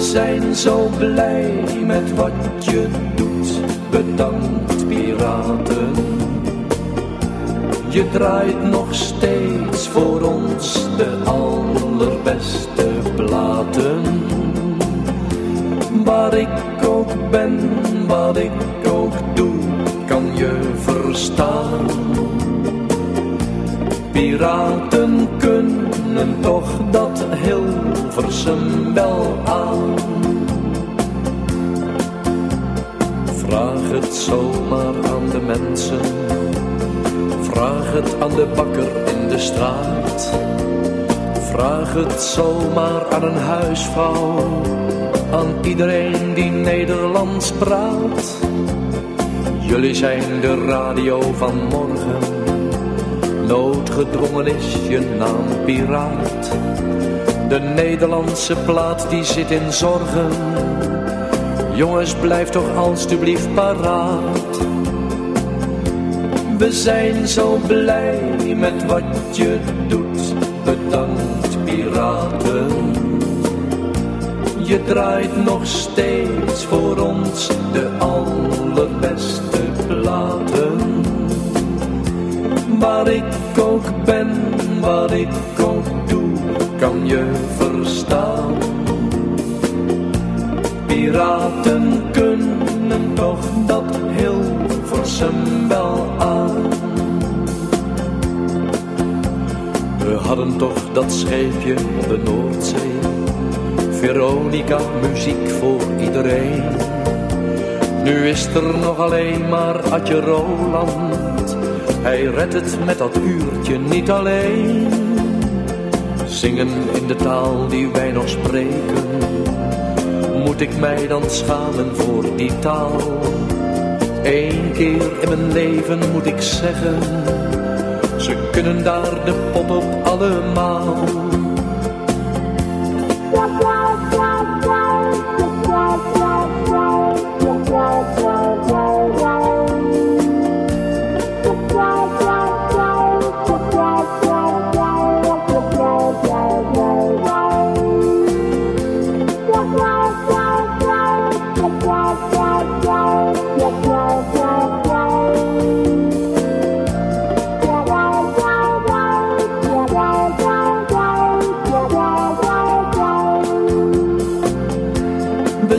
zijn zo blij met wat je doet. Bedankt piraten. Je draait nog steeds voor ons de allerbeste platen. Waar ik ook ben, wat ik ook doe, kan je verstaan. Piraten kunnen toch dat Hilversum wel aan. Vraag het zomaar aan de mensen. Vraag het aan de bakker in de straat. Vraag het zomaar aan een huisvrouw. Aan iedereen die Nederlands praat. Jullie zijn de radio van morgen. Noodgedwongen is je naam piraat. De Nederlandse plaat die zit in zorgen. Jongens, blijf toch alstublieft paraat. We zijn zo blij met wat je doet. Bedankt, piraten. Je draait nog steeds voor ons de allerbeste platen. Waar ik ook ben, wat ik ook doe, kan je verstaan. Piraten kunnen toch dat Hilversum wel aan. We hadden toch dat scheepje op de Noordzee. Veronica, muziek voor iedereen. Nu is er nog alleen maar Adje Roland. Hij redt het met dat uurtje niet alleen. Zingen in de taal die wij nog spreken. Moet ik mij dan schamen voor die taal? Eén keer in mijn leven moet ik zeggen. Ze kunnen daar de pot op allemaal.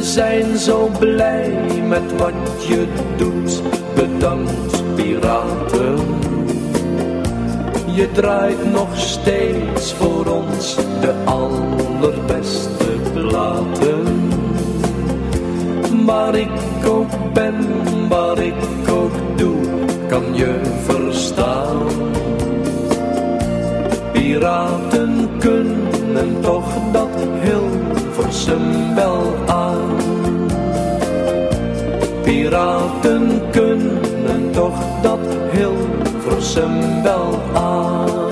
Zijn zo blij met wat je doet. Bedankt, piraten. Je draait nog steeds voor ons de allerbeste platen. Waar ik ook ben, waar ik ook doe, kan je verstaan. Piraten kunnen toch dat Hilversum wel Piraten kunnen toch dat Hilversum wel aan.